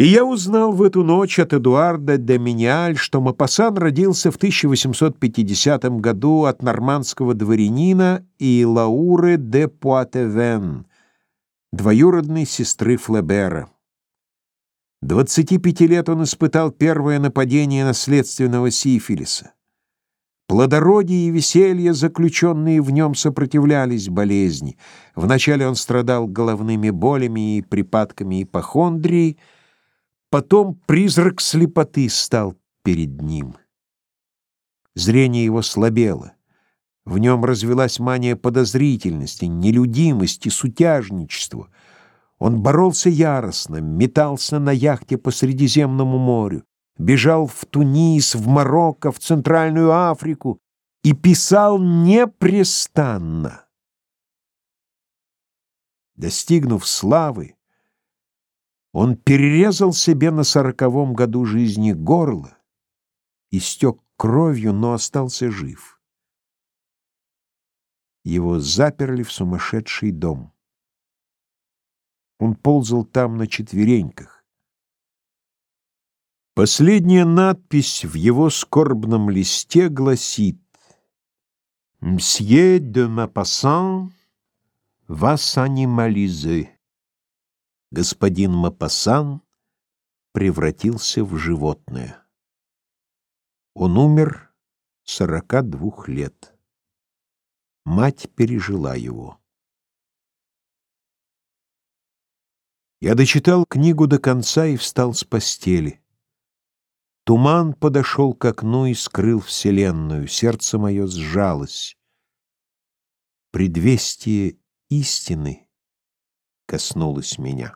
И я узнал в эту ночь от Эдуарда де Миниаль, что Мапасан родился в 1850 году от нормандского дворянина и Лауры де Пуатевен, двоюродной сестры Флебера. 25 лет он испытал первое нападение наследственного сифилиса. Плодородие и веселье, заключенные в нем, сопротивлялись болезни. Вначале он страдал головными болями и припадками ипохондрии, Потом призрак слепоты стал перед ним. Зрение его слабело. В нем развелась мания подозрительности, нелюдимости, сутяжничества. Он боролся яростно, метался на яхте по Средиземному морю, бежал в Тунис, в Марокко, в Центральную Африку и писал непрестанно. Достигнув славы, он перерезал себе на сороковом году жизни горло, истек кровью, но остался жив. Его заперли в сумасшедший дом. Он ползал там на четвереньках. Последняя надпись в его скорбном листе гласит «Мсье де Мапассан вас анимализе» господин Мапасан превратился в животное. Он умер сорока двух лет. Мать пережила его. Я дочитал книгу до конца и встал с постели. Туман подошел к окну и скрыл вселенную. Сердце мое сжалось. Предвестие истины коснулось меня.